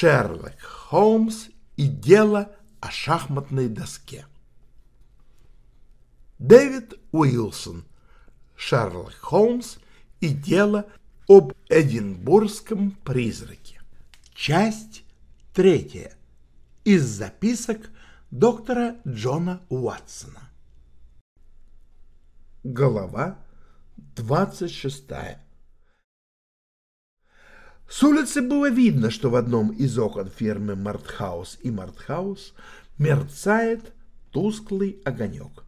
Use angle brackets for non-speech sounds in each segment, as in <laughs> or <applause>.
Шерлок Холмс и дело о шахматной доске. Дэвид Уилсон, Шерлок Холмс и дело об Эдинбургском призраке. Часть третья. Из записок доктора Джона Уатсона. Глава двадцать шестая. С улицы было видно, что в одном из окон фирмы Мартхаус и Мартхаус мерцает тусклый огонек.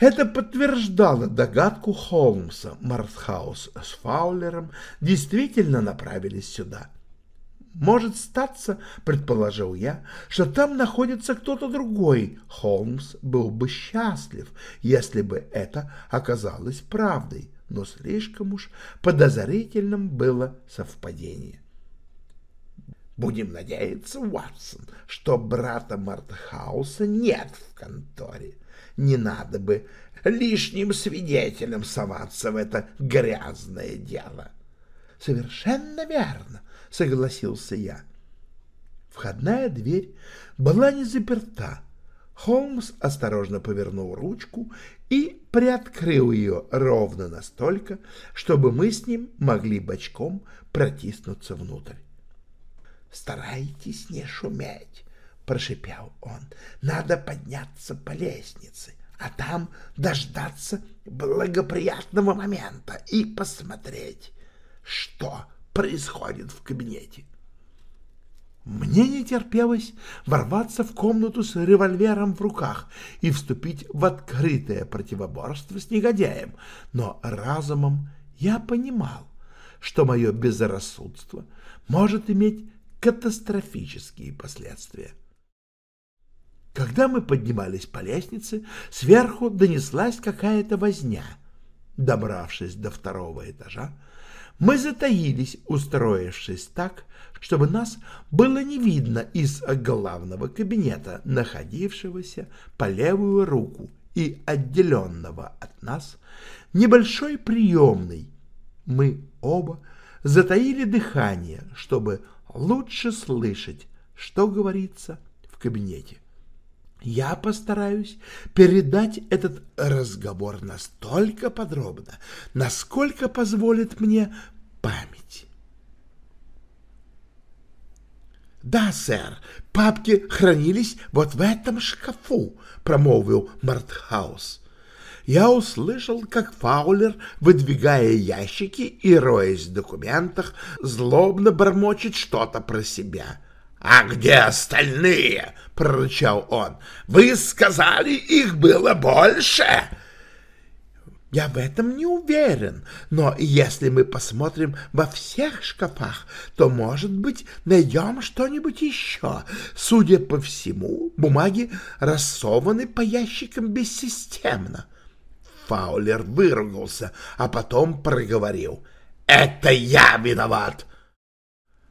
Это подтверждало догадку Холмса. Мартхаус с Фаулером действительно направились сюда. Может статься, предположил я, что там находится кто-то другой. Холмс был бы счастлив, если бы это оказалось правдой но слишком уж подозрительным было совпадение. Будем надеяться, Уатсон, что брата Мартхауса нет в конторе. Не надо бы лишним свидетелем соваться в это грязное дело. — Совершенно верно, — согласился я. Входная дверь была не заперта. Холмс осторожно повернул ручку и приоткрыл ее ровно настолько, чтобы мы с ним могли бочком протиснуться внутрь. «Старайтесь не шуметь», — прошипел он. «Надо подняться по лестнице, а там дождаться благоприятного момента и посмотреть, что происходит в кабинете». Мне не терпелось ворваться в комнату с револьвером в руках и вступить в открытое противоборство с негодяем, но разумом я понимал, что мое безрассудство может иметь катастрофические последствия. Когда мы поднимались по лестнице, сверху донеслась какая-то возня. Добравшись до второго этажа, мы затаились, устроившись так, чтобы нас было не видно из главного кабинета, находившегося по левую руку и отделенного от нас небольшой приемной. Мы оба затаили дыхание, чтобы лучше слышать, что говорится в кабинете. Я постараюсь передать этот разговор настолько подробно, насколько позволит мне память. «Да, сэр, папки хранились вот в этом шкафу», — промолвил Мартхаус. Я услышал, как Фаулер, выдвигая ящики и роясь в документах, злобно бормочет что-то про себя — «А где остальные?» — прорычал он. «Вы сказали, их было больше!» «Я в этом не уверен, но если мы посмотрим во всех шкафах, то, может быть, найдем что-нибудь еще. Судя по всему, бумаги рассованы по ящикам бессистемно». Фаулер выругался, а потом проговорил. «Это я виноват!»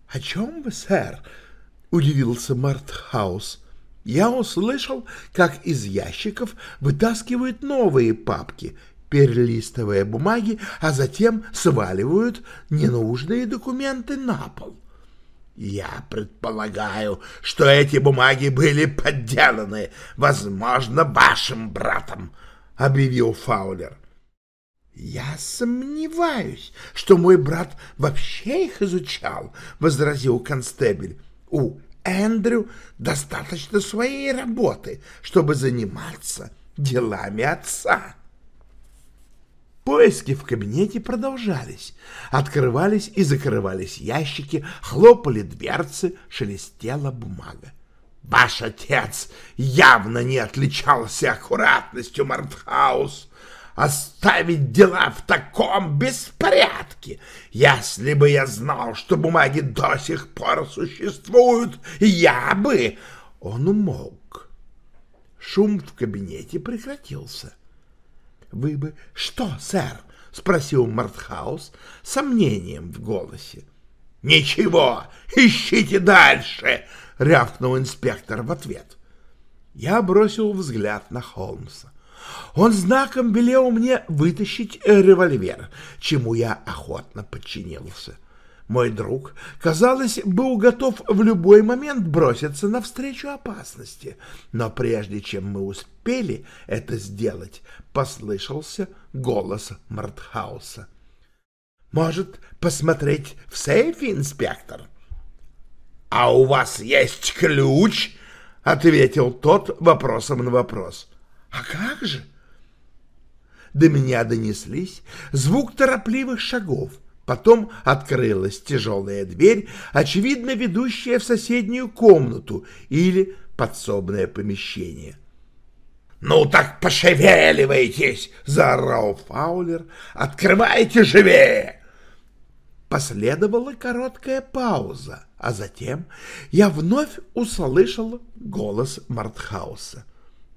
«О чем вы, сэр?» — удивился Мартхаус. «Я услышал, как из ящиков вытаскивают новые папки, перелистывая бумаги, а затем сваливают ненужные документы на пол». «Я предполагаю, что эти бумаги были подделаны, возможно, вашим братом», — объявил Фаулер. «Я сомневаюсь, что мой брат вообще их изучал», — возразил констебель. У Эндрю достаточно своей работы, чтобы заниматься делами отца. Поиски в кабинете продолжались. Открывались и закрывались ящики, хлопали дверцы, шелестела бумага. Ваш отец явно не отличался аккуратностью, Мартхаус. Оставить дела в таком беспорядке. Если бы я знал, что бумаги до сих пор существуют, я бы... Он умолк. Шум в кабинете прекратился. — Вы бы... — Что, сэр? — спросил Мартхаус с сомнением в голосе. — Ничего, ищите дальше! — рявкнул инспектор в ответ. Я бросил взгляд на Холмса. Он знаком велел мне вытащить револьвер, чему я охотно подчинился. Мой друг, казалось, был готов в любой момент броситься навстречу опасности, но прежде чем мы успели это сделать, послышался голос Мартхауса. «Может, посмотреть в сейфе, инспектор?» «А у вас есть ключ?» — ответил тот вопросом на вопрос. «А как же?» До меня донеслись звук торопливых шагов. Потом открылась тяжелая дверь, очевидно ведущая в соседнюю комнату или подсобное помещение. «Ну так пошевеливайтесь!» — заорал Фаулер. «Открывайте живее!» Последовала короткая пауза, а затем я вновь услышал голос Мартхауса.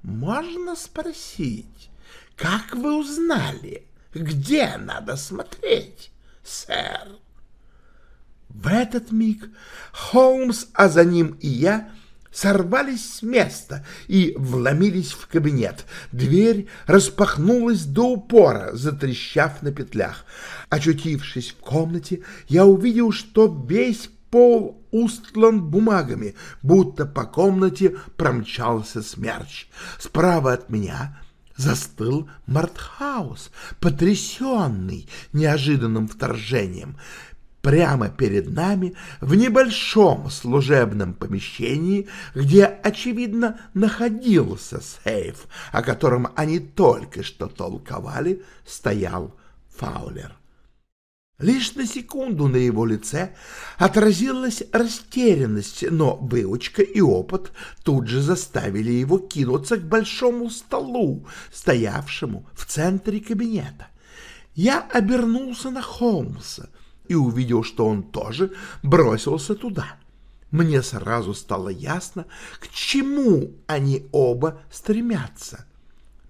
«Можно спросить, как вы узнали, где надо смотреть, сэр?» В этот миг Холмс, а за ним и я — сорвались с места и вломились в кабинет. Дверь распахнулась до упора, затрещав на петлях. Очутившись в комнате, я увидел, что весь пол устлан бумагами, будто по комнате промчался смерч. Справа от меня застыл Мартхаус, потрясенный неожиданным вторжением. Прямо перед нами, в небольшом служебном помещении, где, очевидно, находился сейф, о котором они только что толковали, стоял Фаулер. Лишь на секунду на его лице отразилась растерянность, но выучка и опыт тут же заставили его кинуться к большому столу, стоявшему в центре кабинета. Я обернулся на Холмса — и увидел, что он тоже бросился туда. Мне сразу стало ясно, к чему они оба стремятся.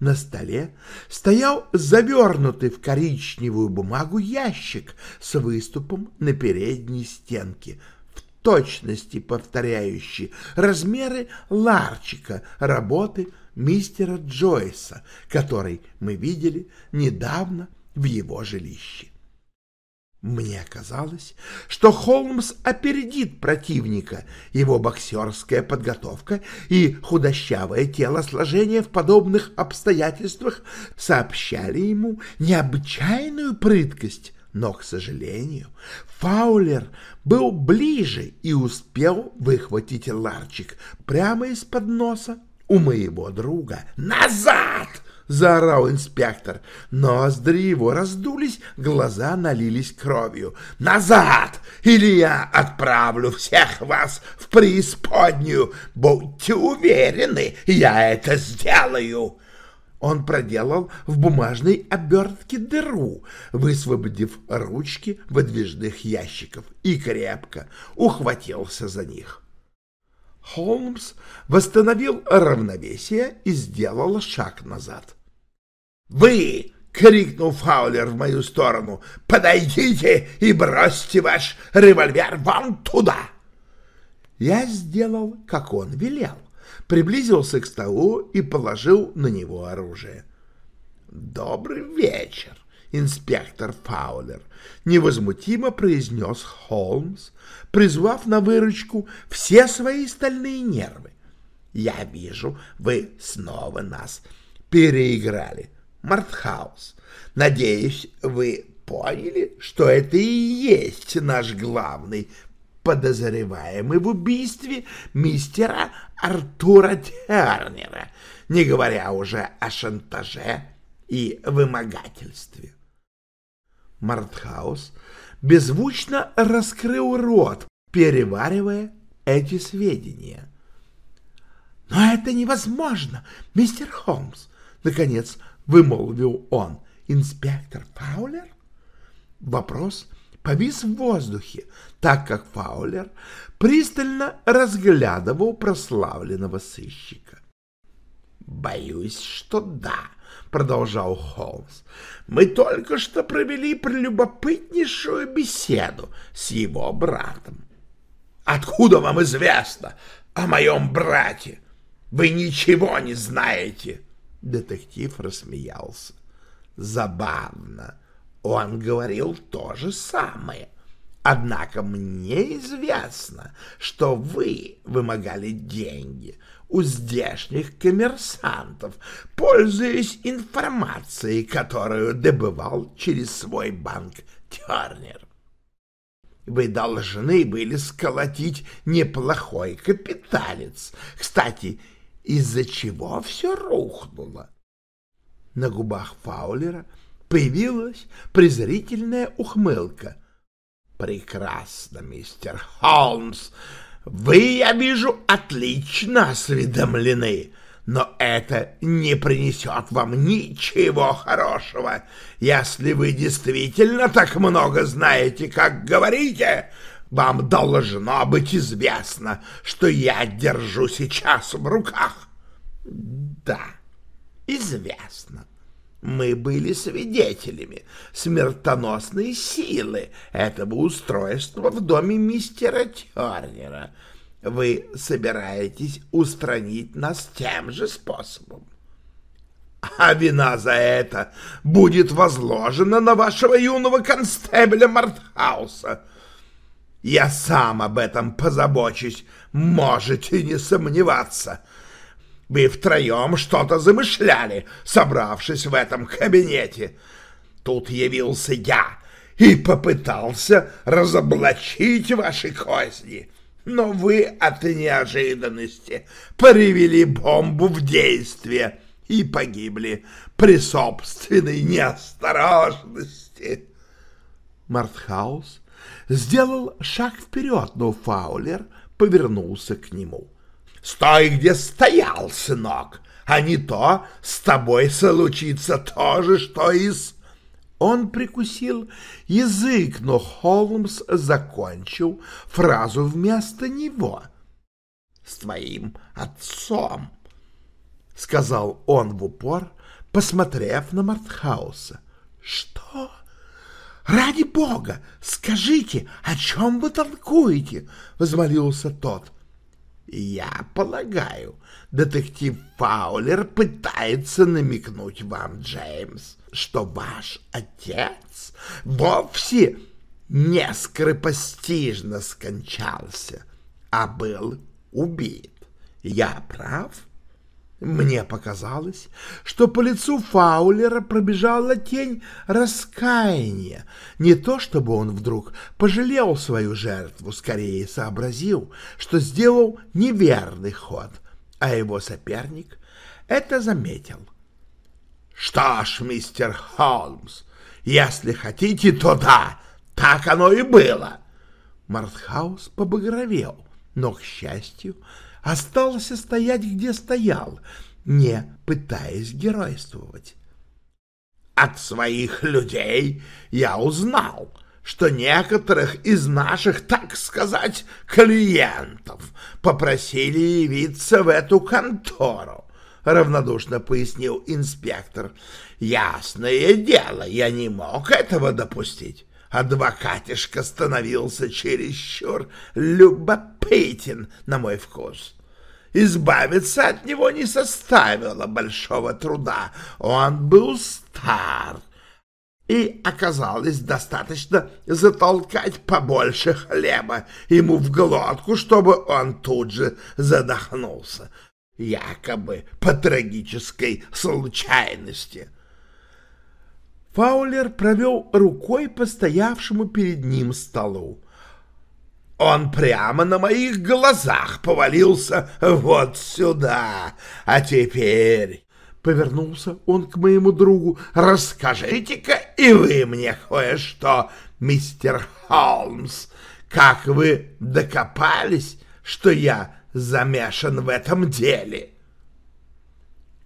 На столе стоял завернутый в коричневую бумагу ящик с выступом на передней стенке, в точности повторяющий размеры ларчика работы мистера Джойса, который мы видели недавно в его жилище. Мне казалось, что Холмс опередит противника, его боксерская подготовка и худощавое телосложение в подобных обстоятельствах сообщали ему необычайную прыткость, но, к сожалению, Фаулер был ближе и успел выхватить ларчик прямо из-под носа у моего друга. «Назад!» — заорал инспектор. Ноздри его раздулись, глаза налились кровью. «Назад! Или я отправлю всех вас в преисподнюю! Будьте уверены, я это сделаю!» Он проделал в бумажной обертке дыру, высвободив ручки выдвижных ящиков, и крепко ухватился за них. Холмс восстановил равновесие и сделал шаг назад. «Вы!» — крикнул Фаулер в мою сторону. «Подойдите и бросьте ваш револьвер вон туда!» Я сделал, как он велел, приблизился к столу и положил на него оружие. «Добрый вечер!» инспектор Фаулер, невозмутимо произнес Холмс, призвав на выручку все свои стальные нервы. «Я вижу, вы снова нас переиграли. Мартхаус, надеюсь, вы поняли, что это и есть наш главный подозреваемый в убийстве мистера Артура Тернера, не говоря уже о шантаже и вымогательстве. Мартхаус беззвучно раскрыл рот, переваривая эти сведения. Но это невозможно, мистер Холмс, наконец вымолвил он. Инспектор Фаулер? Вопрос повис в воздухе, так как Фаулер пристально разглядывал прославленного сыщика. «Боюсь, что да», — продолжал Холмс. «Мы только что провели прелюбопытнейшую беседу с его братом». «Откуда вам известно о моем брате? Вы ничего не знаете!» Детектив рассмеялся. «Забавно. Он говорил то же самое. Однако мне известно, что вы вымогали деньги у здешних коммерсантов, пользуясь информацией, которую добывал через свой банк Тернер. Вы должны были сколотить неплохой капиталец. Кстати, из-за чего все рухнуло? На губах Фаулера появилась презрительная ухмылка. «Прекрасно, мистер Холмс!» Вы, я вижу, отлично осведомлены, но это не принесет вам ничего хорошего. Если вы действительно так много знаете, как говорите, вам должно быть известно, что я держу сейчас в руках. Да, известно мы были свидетелями смертоносной силы этого устройства в доме мистера Тернера. Вы собираетесь устранить нас тем же способом. А вина за это будет возложена на вашего юного констебля Мартхауса. Я сам об этом позабочусь, можете не сомневаться. — вы втроем что-то замышляли, собравшись в этом кабинете. Тут явился я и попытался разоблачить ваши козни. Но вы от неожиданности привели бомбу в действие и погибли при собственной неосторожности. Мартхаус сделал шаг вперед, но Фаулер повернулся к нему. Стой, где стоял, сынок, а не то с тобой случится то же, что и с... Он прикусил язык, но Холмс закончил фразу вместо него. «С твоим отцом», — сказал он в упор, посмотрев на Мартхауса. «Что? Ради бога, скажите, о чем вы толкуете?» — возмолился тот. Я полагаю, детектив Фаулер пытается намекнуть вам, Джеймс, что ваш отец вовсе не скоропостижно скончался, а был убит. Я прав? — мне показалось, что по лицу Фаулера пробежала тень раскаяния. Не то чтобы он вдруг пожалел свою жертву, скорее сообразил, что сделал неверный ход, а его соперник это заметил. «Что ж, мистер Холмс, если хотите, то да, так оно и было!» Мартхаус побагровел, но, к счастью, остался стоять, где стоял, не пытаясь геройствовать. От своих людей я узнал, что некоторых из наших, так сказать, клиентов попросили явиться в эту контору, — равнодушно пояснил инспектор. Ясное дело, я не мог этого допустить. Адвокатишка становился чересчур любопытен на мой вкус. Избавиться от него не составило большого труда. Он был стар, и оказалось достаточно затолкать побольше хлеба ему в глотку, чтобы он тут же задохнулся, якобы по трагической случайности. Фаулер провел рукой по стоявшему перед ним столу. Он прямо на моих глазах повалился вот сюда. А теперь, — повернулся он к моему другу, — расскажите-ка и вы мне кое-что, мистер Холмс, как вы докопались, что я замешан в этом деле.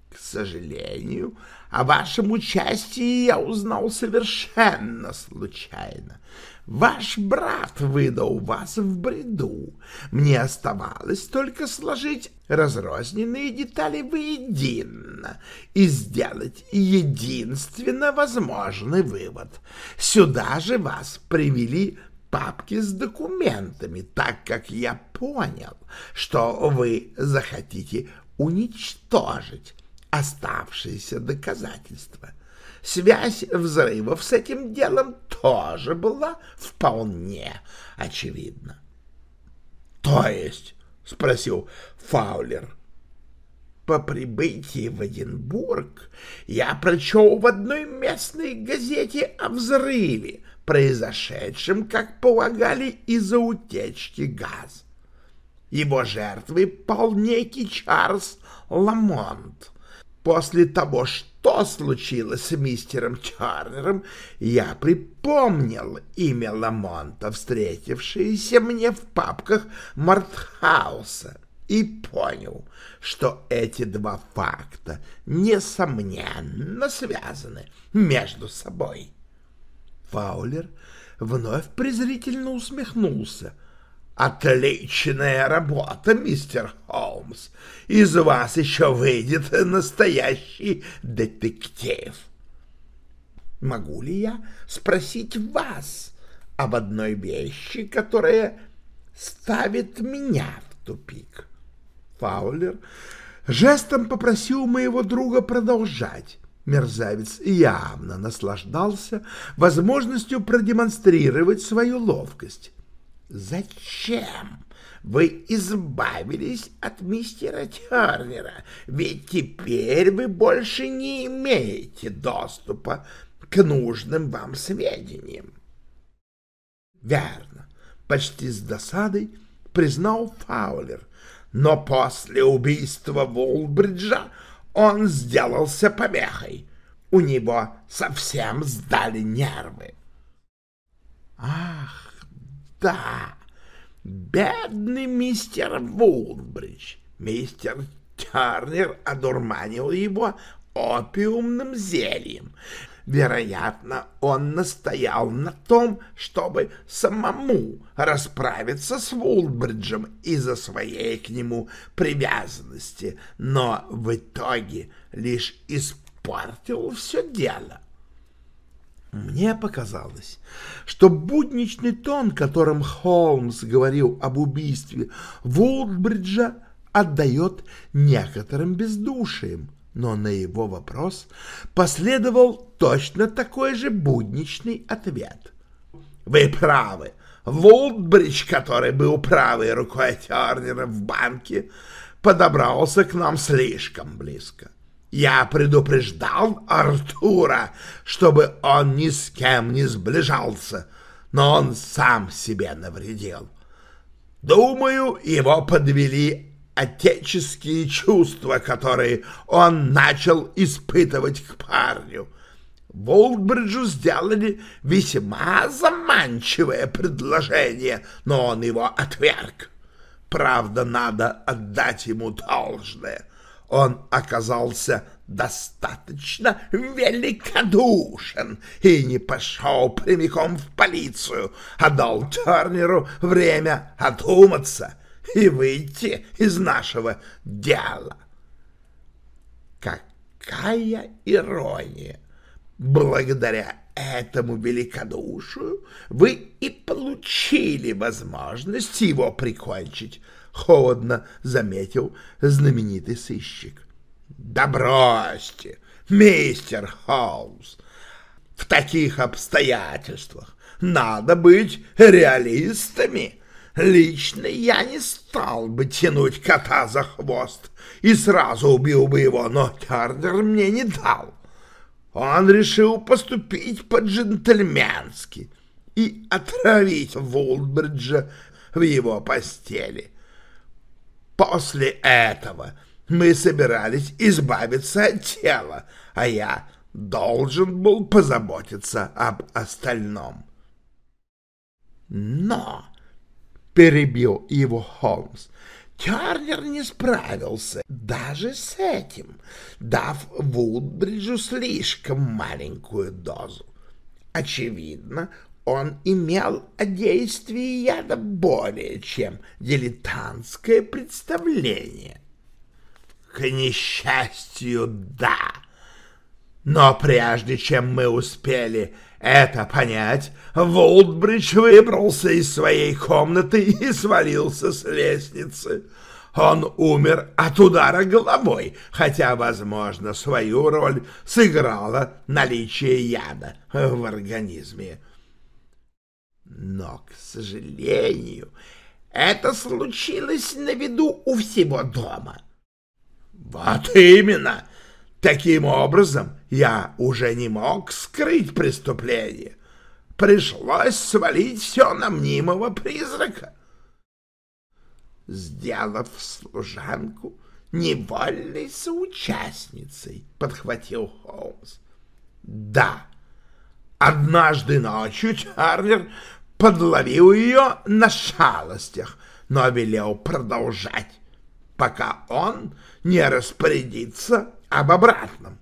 К сожалению, о вашем участии я узнал совершенно случайно. Ваш брат выдал вас в бреду. Мне оставалось только сложить разрозненные детали воедино и сделать единственно возможный вывод. Сюда же вас привели папки с документами, так как я понял, что вы захотите уничтожить оставшиеся доказательства. Связь взрывов с этим делом тоже была вполне очевидна. — То есть? — спросил Фаулер. По прибытии в Эдинбург я прочел в одной местной газете о взрыве, произошедшем, как полагали, из-за утечки газа. Его жертвой пал некий Чарльз Ламонт. После того, что случилось с мистером Тернером, я припомнил имя Ламонта, встретившееся мне в папках Мартхауса, и понял, что эти два факта несомненно связаны между собой. Фаулер вновь презрительно усмехнулся — Отличная работа, мистер Холмс. Из вас еще выйдет настоящий детектив. Могу ли я спросить вас об одной вещи, которая ставит меня в тупик? Фаулер жестом попросил моего друга продолжать. Мерзавец явно наслаждался возможностью продемонстрировать свою ловкость. Зачем вы избавились от мистера Тернера? Ведь теперь вы больше не имеете доступа к нужным вам сведениям. Верно, почти с досадой признал Фаулер, но после убийства Волбриджа он сделался помехой. У него совсем сдали нервы. Да, бедный мистер Вулбридж. Мистер Тернер одурманил его опиумным зельем. Вероятно, он настоял на том, чтобы самому расправиться с Вулбриджем из-за своей к нему привязанности, но в итоге лишь испортил все дело. Мне показалось, что будничный тон, которым Холмс говорил об убийстве Вулбриджа, отдает некоторым бездушием, но на его вопрос последовал точно такой же будничный ответ. «Вы правы. Вулбридж, который был правой рукой Тернера в банке, подобрался к нам слишком близко. Я предупреждал Артура, чтобы он ни с кем не сближался, но он сам себе навредил. Думаю, его подвели отеческие чувства, которые он начал испытывать к парню. Волкбриджу сделали весьма заманчивое предложение, но он его отверг. Правда, надо отдать ему должное — он оказался достаточно великодушен и не пошел прямиком в полицию, а дал Тернеру время одуматься и выйти из нашего дела. Какая ирония! Благодаря этому великодушию вы и получили возможность его прикончить, холодно заметил знаменитый сыщик. Да бросьте, мистер Хаус, в таких обстоятельствах надо быть реалистами. Лично я не стал бы тянуть кота за хвост и сразу убил бы его, но Тернер мне не дал. Он решил поступить по-джентльменски и отравить Волбриджа в его постели. После этого мы собирались избавиться от тела, а я должен был позаботиться об остальном. Но, — перебил его Холмс, Тернер не справился даже с этим, дав Вудбриджу слишком маленькую дозу. Очевидно, он имел о действии яда более чем дилетантское представление. К несчастью, да. Но прежде чем мы успели это понять, Волтбридж выбрался из своей комнаты <laughs> и свалился с лестницы. Он умер от удара головой, хотя, возможно, свою роль сыграло наличие яда в организме. Но, к сожалению, это случилось на виду у всего дома. Вот именно! Таким образом, я уже не мог скрыть преступление. Пришлось свалить все на мнимого призрака. Сделав служанку невольной соучастницей, подхватил Холмс. Да, однажды ночью Чарлер подловил ее на шалостях, но велел продолжать, пока он не распорядится об обратном.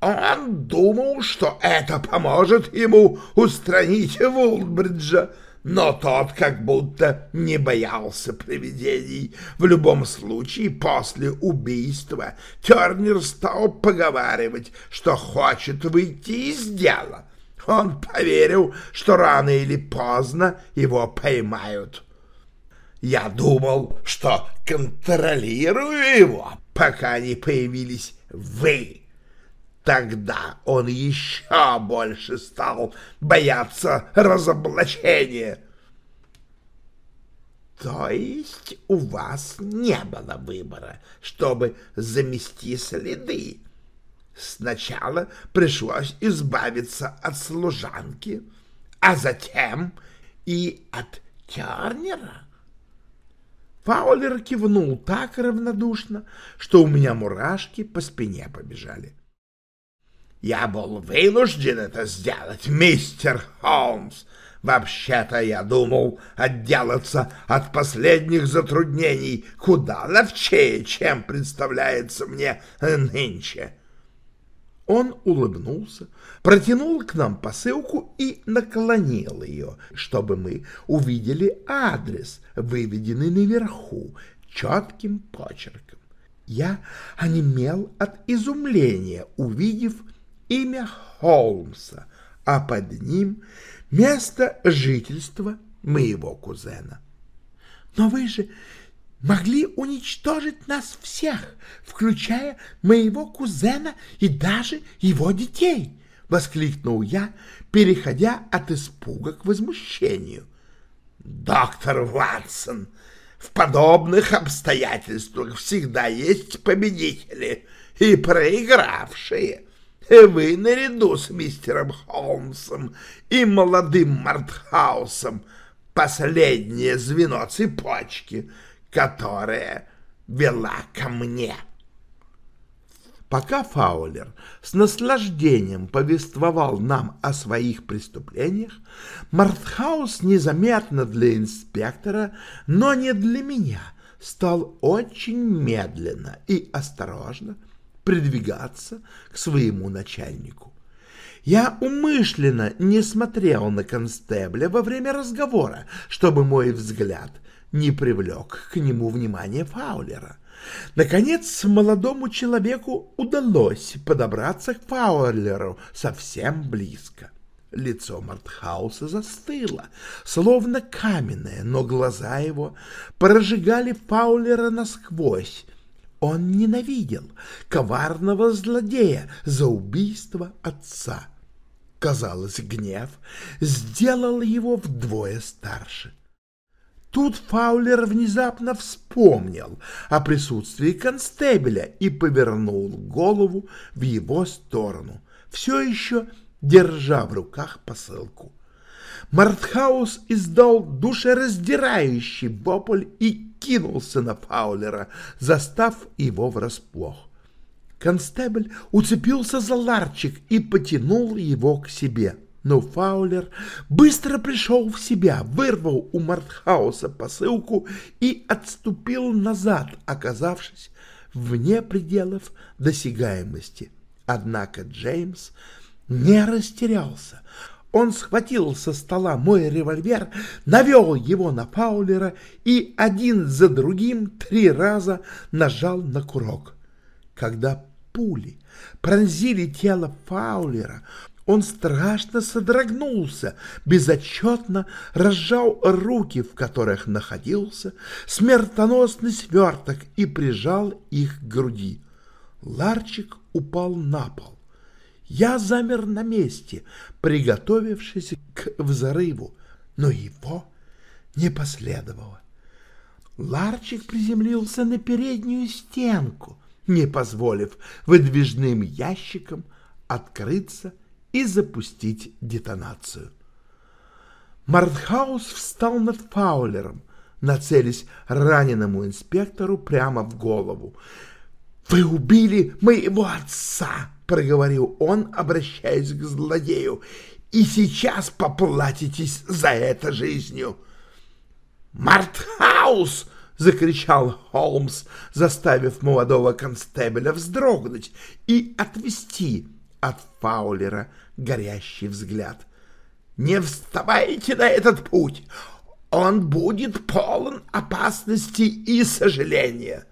Он думал, что это поможет ему устранить Вулбриджа, но тот как будто не боялся привидений. В любом случае, после убийства Тернер стал поговаривать, что хочет выйти из дела. Он поверил, что рано или поздно его поймают. Я думал, что контролирую его, пока не появились вы. Тогда он еще больше стал бояться разоблачения. То есть у вас не было выбора, чтобы замести следы? Сначала пришлось избавиться от служанки, а затем и от Тернера. Фаулер кивнул так равнодушно, что у меня мурашки по спине побежали. «Я был вынужден это сделать, мистер Холмс. Вообще-то я думал отделаться от последних затруднений куда ловчее, чем представляется мне нынче». Он улыбнулся, протянул к нам посылку и наклонил ее, чтобы мы увидели адрес, выведенный наверху, четким почерком. Я онемел от изумления, увидев имя Холмса, а под ним место жительства моего кузена. «Но вы же могли уничтожить нас всех, включая моего кузена и даже его детей!» — воскликнул я, переходя от испуга к возмущению. «Доктор Ватсон, в подобных обстоятельствах всегда есть победители и проигравшие. Вы наряду с мистером Холмсом и молодым Мартхаусом последнее звено цепочки — которая вела ко мне. Пока Фаулер с наслаждением повествовал нам о своих преступлениях, Мартхаус незаметно для инспектора, но не для меня, стал очень медленно и осторожно придвигаться к своему начальнику. Я умышленно не смотрел на констебля во время разговора, чтобы мой взгляд не привлек к нему внимания Фаулера. Наконец, молодому человеку удалось подобраться к Фаулеру совсем близко. Лицо Мартхауса застыло, словно каменное, но глаза его прожигали Фаулера насквозь. Он ненавидел коварного злодея за убийство отца. Казалось, гнев сделал его вдвое старше. Тут Фаулер внезапно вспомнил о присутствии констебеля и повернул голову в его сторону, все еще держа в руках посылку. Мартхаус издал душераздирающий вопль и кинулся на Фаулера, застав его врасплох. Констебль уцепился за ларчик и потянул его к себе. Но Фаулер быстро пришел в себя, вырвал у Мартхауса посылку и отступил назад, оказавшись вне пределов досягаемости. Однако Джеймс не растерялся. Он схватил со стола мой револьвер, навел его на Фаулера и один за другим три раза нажал на курок. Когда пули пронзили тело Фаулера, он страшно содрогнулся, безотчетно разжал руки, в которых находился смертоносный сверток, и прижал их к груди. Ларчик упал на пол. Я замер на месте, приготовившись к взрыву, но его не последовало. Ларчик приземлился на переднюю стенку, не позволив выдвижным ящикам открыться и запустить детонацию. Мартхаус встал над Фаулером, нацелясь раненому инспектору прямо в голову. «Вы убили моего отца!» — проговорил он, обращаясь к злодею, — «и сейчас поплатитесь за это жизнью». «Мартхаус!» — закричал Холмс, заставив молодого констебеля вздрогнуть и отвести от Фаулера горящий взгляд. «Не вставайте на этот путь! Он будет полон опасности и сожаления!»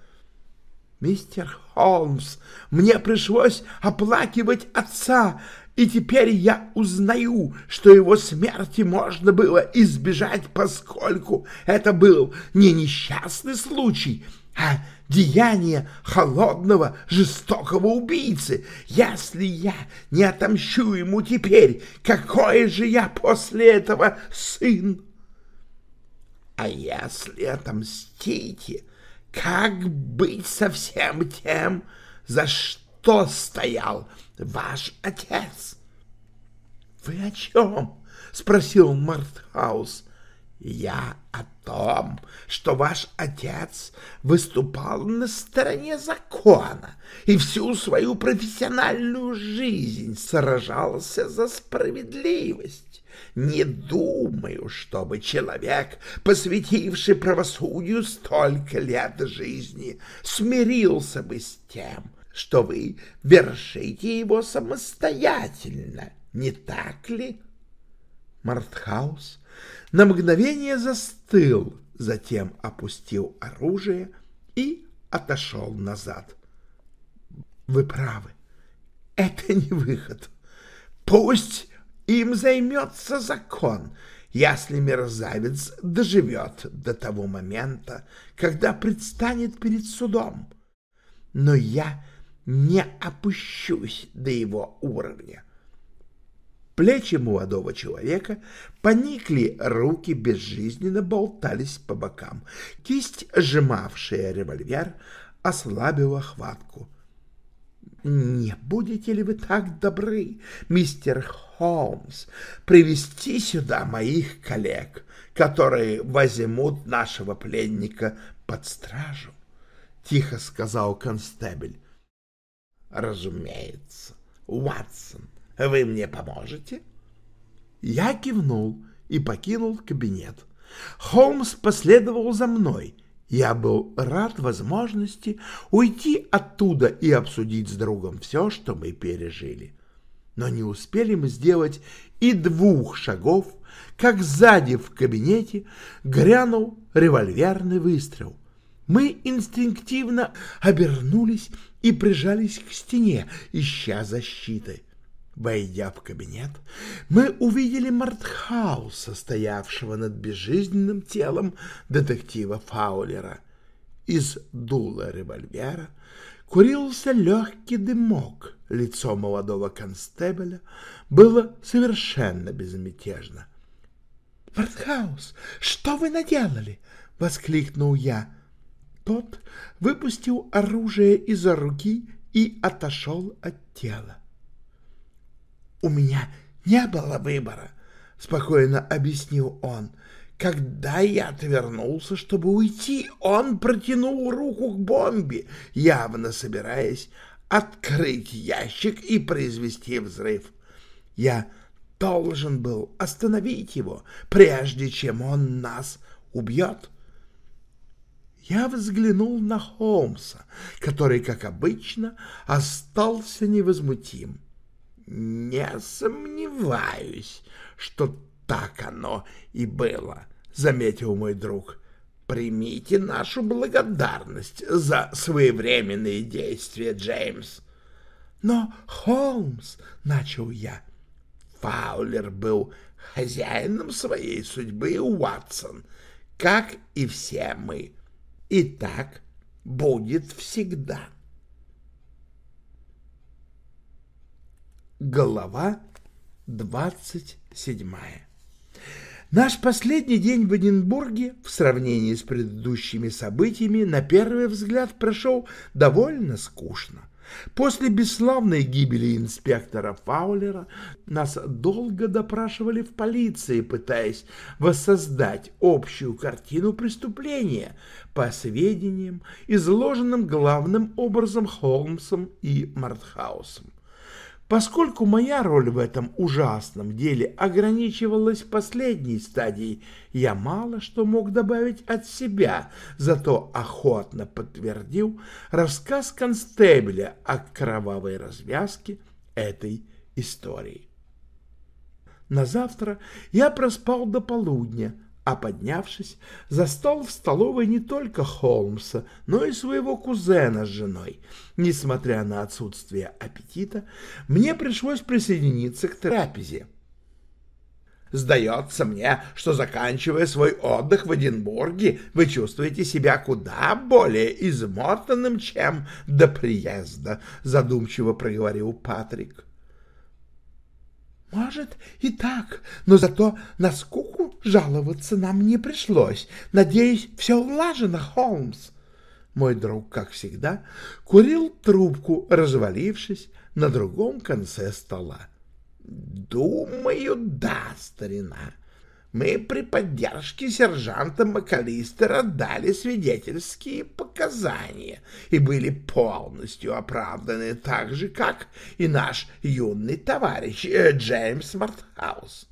«Мистер Холмс, мне пришлось оплакивать отца, и теперь я узнаю, что его смерти можно было избежать, поскольку это был не несчастный случай, а деяние холодного, жестокого убийцы. Если я не отомщу ему теперь, какой же я после этого сын? А если отомстите, как быть со всем тем, за что стоял ваш отец? — Вы о чем? — спросил Мартхаус. — Я о том, что ваш отец выступал на стороне закона и всю свою профессиональную жизнь сражался за справедливость. Не думаю, чтобы человек, посвятивший правосудию столько лет жизни, смирился бы с тем, что вы вершите его самостоятельно, не так ли? Мартхаус на мгновение застыл, затем опустил оружие и отошел назад. Вы правы, это не выход. Пусть им займется закон, если мерзавец доживет до того момента, когда предстанет перед судом. Но я не опущусь до его уровня. Плечи молодого человека поникли, руки безжизненно болтались по бокам. Кисть, сжимавшая револьвер, ослабила хватку. «Не будете ли вы так добры, мистер Холмс, привести сюда моих коллег, которые возьмут нашего пленника под стражу?» — тихо сказал констебель. «Разумеется. Уатсон, вы мне поможете?» Я кивнул и покинул кабинет. Холмс последовал за мной — я был рад возможности уйти оттуда и обсудить с другом все, что мы пережили. Но не успели мы сделать и двух шагов, как сзади в кабинете грянул револьверный выстрел. Мы инстинктивно обернулись и прижались к стене, ища защиты. Войдя в кабинет, мы увидели Мартхауса, стоявшего над безжизненным телом детектива Фаулера. Из дула револьвера курился легкий дымок. Лицо молодого констебеля было совершенно безмятежно. — Мартхаус, что вы наделали? — воскликнул я. Тот выпустил оружие из-за руки и отошел от тела. «У меня не было выбора», — спокойно объяснил он. Когда я отвернулся, чтобы уйти, он протянул руку к бомбе, явно собираясь открыть ящик и произвести взрыв. Я должен был остановить его, прежде чем он нас убьет. Я взглянул на Холмса, который, как обычно, остался невозмутим. «Не сомневаюсь, что так оно и было», — заметил мой друг. «Примите нашу благодарность за своевременные действия, Джеймс». «Но, Холмс», — начал я, — «Фаулер был хозяином своей судьбы, Уатсон, как и все мы. И так будет всегда». Глава двадцать седьмая Наш последний день в Эдинбурге в сравнении с предыдущими событиями на первый взгляд прошел довольно скучно. После бесславной гибели инспектора Фаулера нас долго допрашивали в полиции, пытаясь воссоздать общую картину преступления по сведениям, изложенным главным образом Холмсом и Мартхаусом. Поскольку моя роль в этом ужасном деле ограничивалась последней стадией, я мало что мог добавить от себя, зато охотно подтвердил рассказ констебеля о кровавой развязке этой истории. На завтра я проспал до полудня, а поднявшись, застал в столовой не только Холмса, но и своего кузена с женой. Несмотря на отсутствие аппетита, мне пришлось присоединиться к трапезе. Сдается мне, что, заканчивая свой отдых в Эдинбурге, вы чувствуете себя куда более измотанным, чем до приезда, — задумчиво проговорил Патрик. Может, и так, но зато на скуку жаловаться нам не пришлось. Надеюсь, все улажено, Холмс. Мой друг, как всегда, курил трубку, развалившись на другом конце стола. Думаю, да, старина. Мы при поддержке сержанта МакАлистера дали свидетельские показания и были полностью оправданы так же, как и наш юный товарищ э, Джеймс Мартхаус.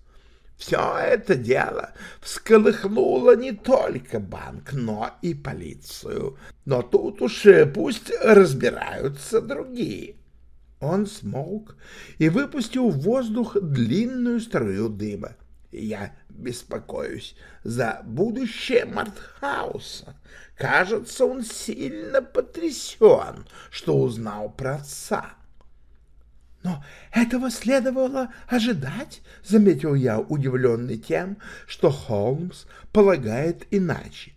Все это дело всколыхнуло не только банк, но и полицию. Но тут уж э, пусть разбираются другие. Он смолк и выпустил в воздух длинную струю дыма. Я беспокоюсь за будущее Мартхауса. Кажется, он сильно потрясен, что узнал про отца. Но этого следовало ожидать, — заметил я, удивленный тем, что Холмс полагает иначе.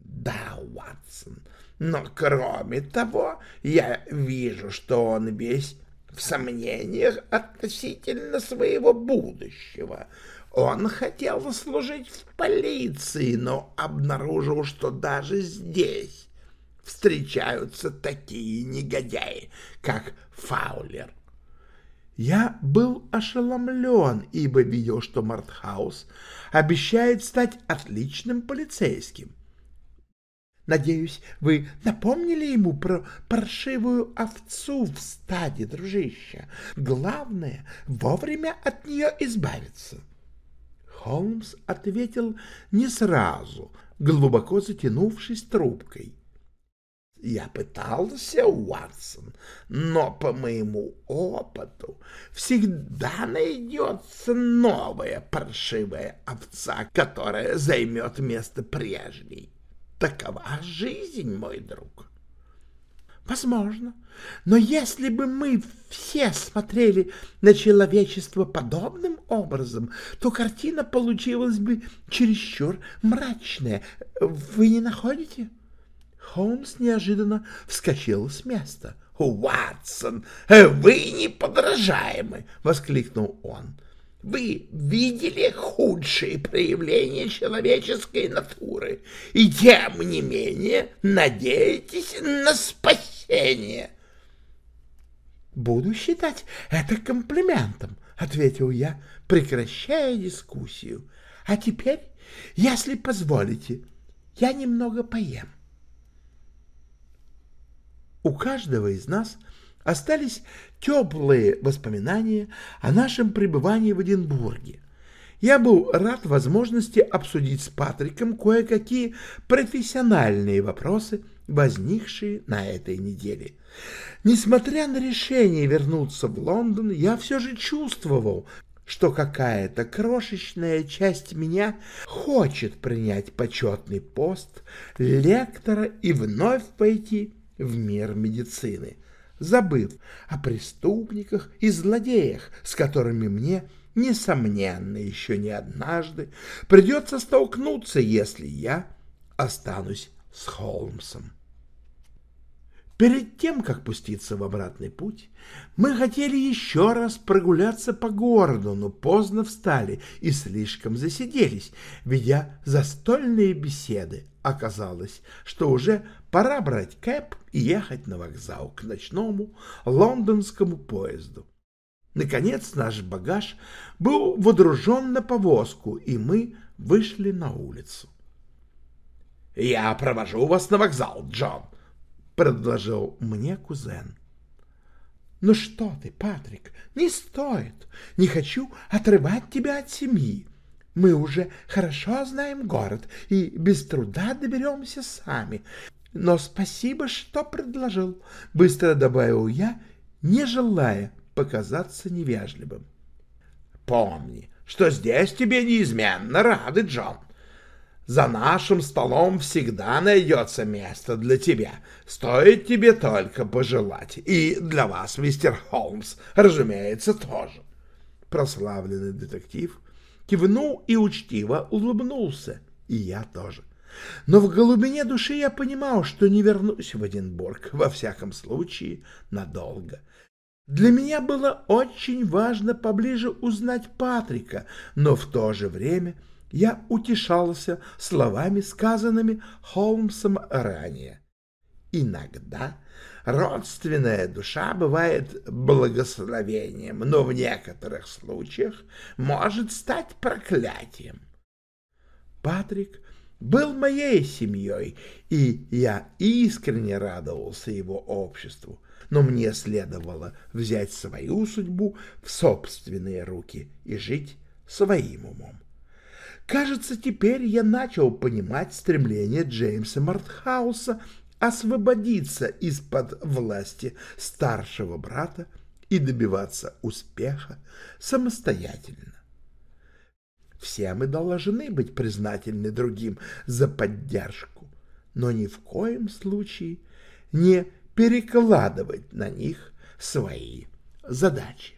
Да, Уатсон, но кроме того, я вижу, что он весь в сомнениях относительно своего будущего. Он хотел служить в полиции, но обнаружил, что даже здесь встречаются такие негодяи, как Фаулер. Я был ошеломлен, ибо видел, что Мартхаус обещает стать отличным полицейским. Надеюсь, вы напомнили ему про паршивую овцу в стаде, дружище. Главное — вовремя от нее избавиться. Холмс ответил не сразу, глубоко затянувшись трубкой. Я пытался, Уатсон, но по моему опыту всегда найдется новая паршивая овца, которая займет место прежней. Такова жизнь, мой друг. Возможно. Но если бы мы все смотрели на человечество подобным образом, то картина получилась бы чересчур мрачная. Вы не находите? Холмс неожиданно вскочил с места. «Уатсон, вы неподражаемы!» — воскликнул он. Вы видели худшие проявления человеческой натуры и, тем не менее, надеетесь на спасение. «Буду считать это комплиментом», — ответил я, прекращая дискуссию. «А теперь, если позволите, я немного поем». У каждого из нас остались теплые воспоминания о нашем пребывании в Эдинбурге. Я был рад возможности обсудить с Патриком кое-какие профессиональные вопросы, возникшие на этой неделе. Несмотря на решение вернуться в Лондон, я все же чувствовал, что какая-то крошечная часть меня хочет принять почетный пост лектора и вновь пойти в мир медицины, забыв о преступниках и злодеях, с которыми мне, несомненно, еще не однажды придется столкнуться, если я останусь с Холмсом. Перед тем, как пуститься в обратный путь, мы хотели еще раз прогуляться по городу, но поздно встали и слишком засиделись, ведя застольные беседы. Оказалось, что уже пора брать кэп и ехать на вокзал к ночному лондонскому поезду. Наконец наш багаж был водружен на повозку, и мы вышли на улицу. «Я провожу вас на вокзал, Джон», предложил мне кузен. «Ну что ты, Патрик, не стоит. Не хочу отрывать тебя от семьи. Мы уже хорошо знаем город и без труда доберемся сами. Но спасибо, что предложил», — быстро добавил я, не желая показаться невежливым. «Помни, что здесь тебе неизменно рады, Джон. За нашим столом всегда найдется место для тебя. Стоит тебе только пожелать. И для вас, мистер Холмс, разумеется, тоже. Прославленный детектив кивнул и учтиво улыбнулся. И я тоже. Но в глубине души я понимал, что не вернусь в Эдинбург, во всяком случае, надолго. Для меня было очень важно поближе узнать Патрика, но в то же время — я утешался словами, сказанными Холмсом ранее. Иногда родственная душа бывает благословением, но в некоторых случаях может стать проклятием. Патрик был моей семьей, и я искренне радовался его обществу, но мне следовало взять свою судьбу в собственные руки и жить своим умом. Кажется, теперь я начал понимать стремление Джеймса Мартхауса освободиться из-под власти старшего брата и добиваться успеха самостоятельно. Все мы должны быть признательны другим за поддержку, но ни в коем случае не перекладывать на них свои задачи.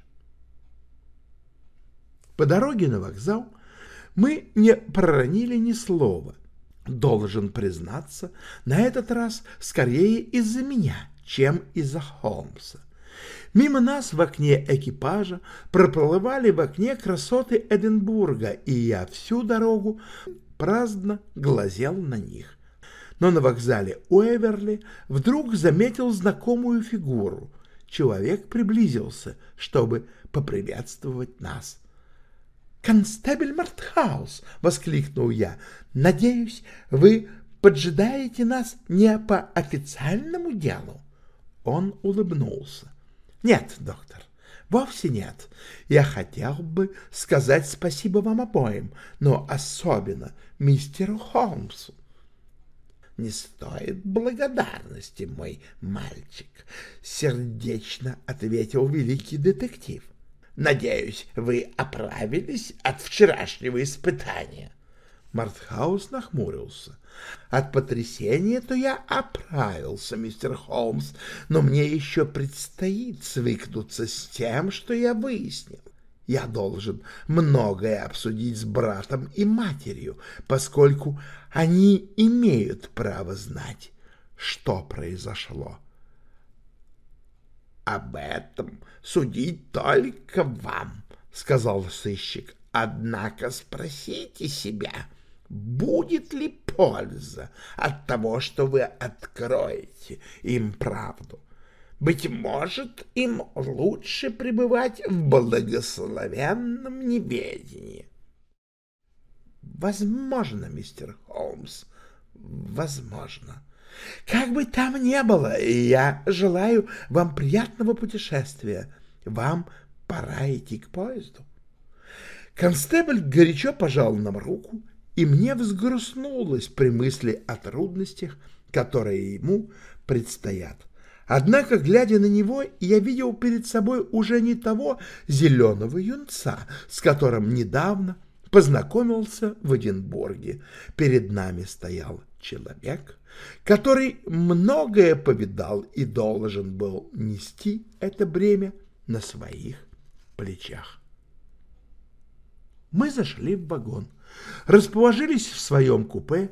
По дороге на вокзал мы не проронили ни слова. Должен признаться, на этот раз скорее из-за меня, чем из-за Холмса. Мимо нас в окне экипажа проплывали в окне красоты Эдинбурга, и я всю дорогу праздно глазел на них. Но на вокзале Уэверли вдруг заметил знакомую фигуру. Человек приблизился, чтобы поприветствовать нас. «Констебель Мартхаус!» — воскликнул я. «Надеюсь, вы поджидаете нас не по официальному делу?» Он улыбнулся. «Нет, доктор, вовсе нет. Я хотел бы сказать спасибо вам обоим, но особенно мистеру Холмсу. «Не стоит благодарности, мой мальчик», — сердечно ответил великий детектив. Надеюсь, вы оправились от вчерашнего испытания. Мартхаус нахмурился. От потрясения-то я оправился, мистер Холмс, но мне еще предстоит свыкнуться с тем, что я выяснил. Я должен многое обсудить с братом и матерью, поскольку они имеют право знать, что произошло об этом судить только вам, — сказал сыщик. — Однако спросите себя, будет ли польза от того, что вы откроете им правду. Быть может, им лучше пребывать в благословенном неведении. — Возможно, мистер Холмс, возможно, Как бы там ни было, я желаю вам приятного путешествия. Вам пора идти к поезду. Констебль горячо пожал нам руку, и мне взгрустнулось при мысли о трудностях, которые ему предстоят. Однако, глядя на него, я видел перед собой уже не того зеленого юнца, с которым недавно познакомился в Эдинбурге. Перед нами стоял человек, который многое повидал и должен был нести это бремя на своих плечах. Мы зашли в вагон, расположились в своем купе,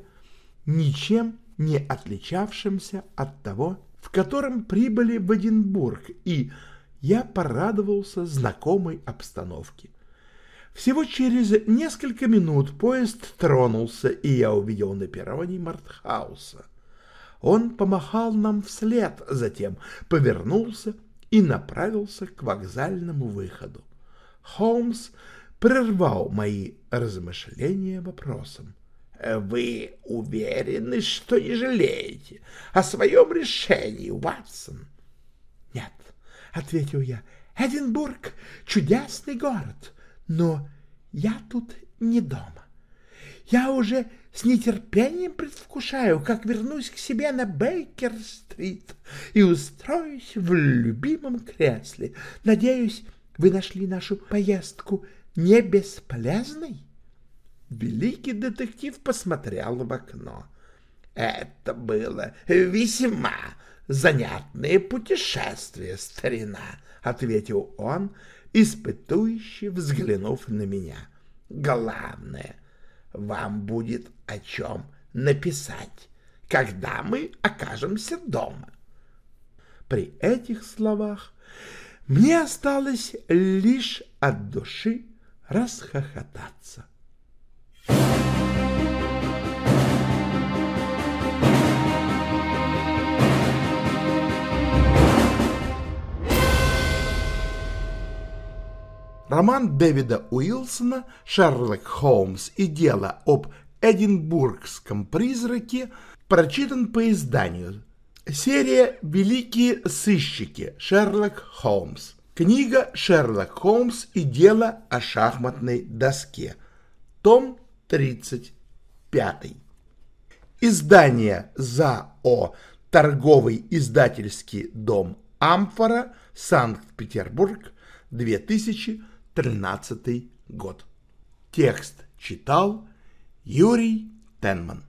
ничем не отличавшимся от того, в котором прибыли в Эдинбург, и я порадовался знакомой обстановке. Всего через несколько минут поезд тронулся, и я увидел на перроне Мартхауса. Он помахал нам вслед, затем повернулся и направился к вокзальному выходу. Холмс прервал мои размышления вопросом. «Вы уверены, что не жалеете о своем решении, Ватсон?» «Нет», — ответил я, — «Эдинбург — чудесный город, но я тут не дома. Я уже с нетерпением предвкушаю, как вернусь к себе на Бейкер-стрит и устроюсь в любимом кресле. Надеюсь, вы нашли нашу поездку не бесполезной? Великий детектив посмотрел в окно. Это было весьма занятное путешествие, старина, — ответил он, испытующе взглянув на меня. Главное, вам будет о чем написать, когда мы окажемся дома. При этих словах мне осталось лишь от души расхохотаться. Роман Дэвида Уилсона «Шерлок Холмс и дело об Эдинбургском призраке» прочитан по изданию. Серия «Великие сыщики» Шерлок Холмс. Книга «Шерлок Холмс и дело о шахматной доске». Том 35. Издание ЗАО «Торговый издательский дом Амфора», Санкт-Петербург, 2013 год. Текст читал Юрий Тенман.